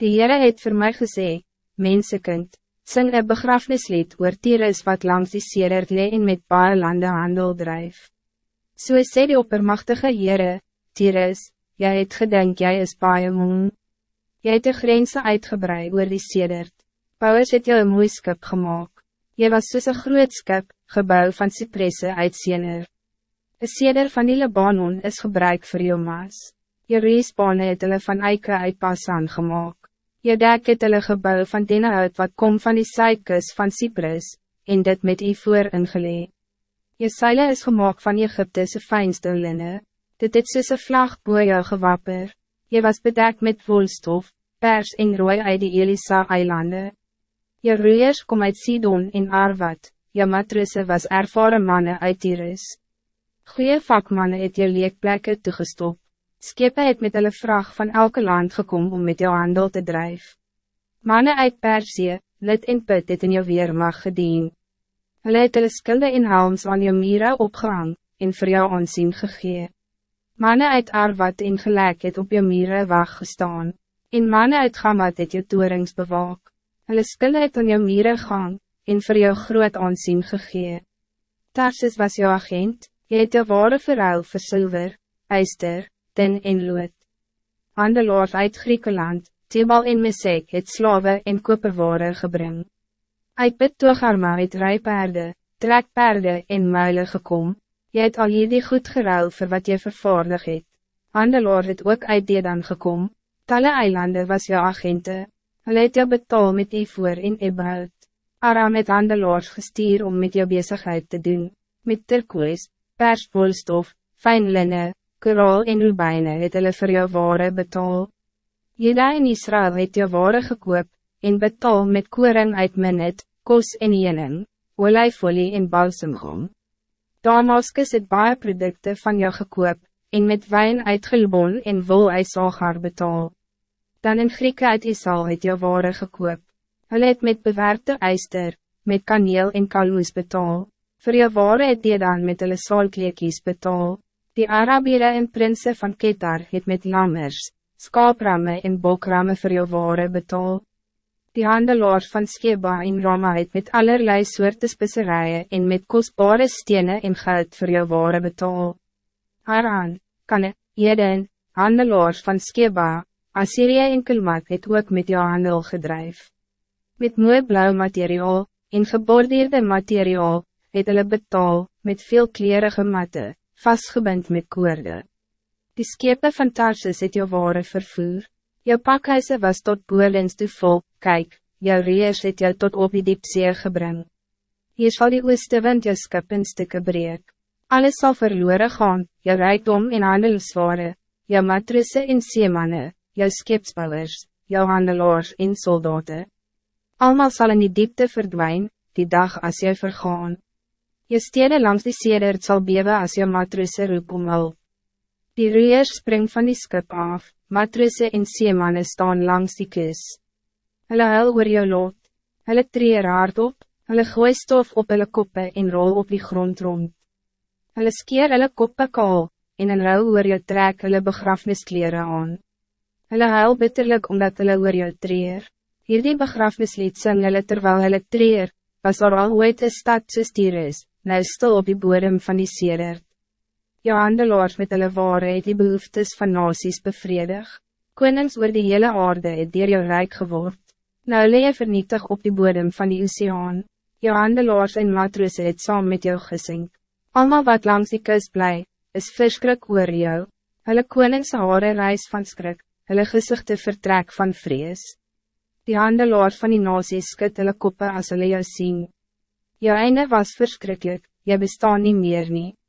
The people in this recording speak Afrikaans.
Die Heere het voor mij gesê, Mensekind, sing een begrafnislied oor Tyrus wat langs die sedert lee en met baie lande handel drijf. So sê die oppermachtige Heere, Tyrus, jy het gedink jy is baie moe. Jy het de grense uitgebrei oor die sedert. Bouwers het jou een mooi skip gemaakt. Jy was soos een groot skip, gebouw van cypresse uit Siener. Een seder van die Libanon is gebruik voor jou maas. Je reesbane het hulle van eike uit Pasan gemaakt. Je dek het hulle gebouw van dene uit wat kom van die suikus van Cyprus, en dit met die voor ingelee. Je seile is gemaakt van Egyptische fijnste linne, dit het soos een vlag boe jou gewapper. Je was bedekt met wolstof, pers en rooi uit die Elisa-eilande. Je roeiers kom uit Sidon en Arvat, je matrusse was ervaren mannen uit Tyrus. Goeie vakmannen het je leekplekke toegestopt. Skepe het met hulle vraag van elke land gekomen om met jou handel te drijven. Mannen uit Persie, lid en put het in jou weermacht gedien. Hulle het hulle skilde en helms aan jou mire opgehang, en voor jou aansien gegee. Mannen uit Arvat en gelijk het op jou mire wacht gestaan, en mannen uit Gamat het jou toerings bewaak. Hulle skilde het aan jou mire gang, en voor jou groot aansien gegee. Tarsis was jou agent, jy het jou ware verruil vir silver, eister, tin en lood. Handelaars uit Griekenland, Tibal en Mesek het slawe en koperware gebring. Uit Betogarma het rijpaarde, trekpaarde en muile gekom, jy het al hierdie goed geruil vir wat jy vervaardig het. Handelaar het ook uit Dedan gekom, talle eilande was jou agente, hulle het jou betaal met die voor en ebhout. Aram het handelaars gestuur om met jou bezigheid te doen, met turkoes, persbolstof, fijn linnen, Koraal en Rubeine het hulle vir jou ware betaal. Jeda en Israël het jou ware gekoop, en betaal met koring uit minnet, kos en jening, olijfolie en balsemgom. Damaskus het baie producten van jou gekoop, en met wijn uit Gilbon en wol uit betaal. Dan in Grieke uit Isal het jou ware gekoop. Hulle het met bewerkte eister, met kaneel en kaloes betaal. Voor jou ware het die dan met hulle saalkleekies betaal. Die Arabiere en prinsen van Ketar het met lammers, skaapramme en bokramme voor jou ware betaal. Die handelaars van Skeba en Rama het met allerlei soorte spisserijen en met kostbare stenen en geld voor jou ware betaal. Haran, Kane, Eden, handelaars van Skeba, Assyrië en Kilmat het ook met jou handel gedrijf. Met mooi blauw materiaal, en gebordeerde materiaal, het hulle betaal, met veel kleurige matte vastgebind met koorde. Die skepe van Tarsus het jou ware vervoer, jou pakhuise was tot boelens toe vol, kyk, jou reers het jou tot op die diepzee gebring. Hier zal die ooste wind jou skip in stukke breek. Alles zal verloren gaan, jou rijkdom en handelsware, jou matrisse en seemanne, jou skepsbouwers, jou handelaars en soldaten. Almal zal in die diepte verdwijnen, die dag als jy vergaan. Je stede langs die sedert zal bewe als je matrisse roep om hulp. Die roeiers spring van die skip af, matrisse en seemanne staan langs die kus. Hulle huil oor jou lot, hulle tree hard op, hulle gooi stof op hulle koppe en rol op die grond rond. Hulle skeer hulle koppe kaal, en in ruil oor jou trek hulle begrafniskleren aan. Hulle huil bitterlik omdat hulle oor jou treer. Hierdie begrafnislied sing hulle terwyl hulle treer, was er al ooit een stad soos is, nou stil op die bodem van die sedert. Jou handelaars met hulle ware het die behoeftes van nasies bevredig. Konings oor die hele aarde het dier jou rijk geword. Nou lee je vernietig op die bodem van die oceaan. Jou handelaars en matroose het saam met jou gesink. Almal wat langs die kus bly, is verskrik oor jou. Hulle koningse hare reis van skrik, hulle gezichten vertrek van vrees. Die handelaars van die nasies skit hulle koppe as hulle jou sien. Jou einde was verschrikkelijk, je bestaan niet meer niet.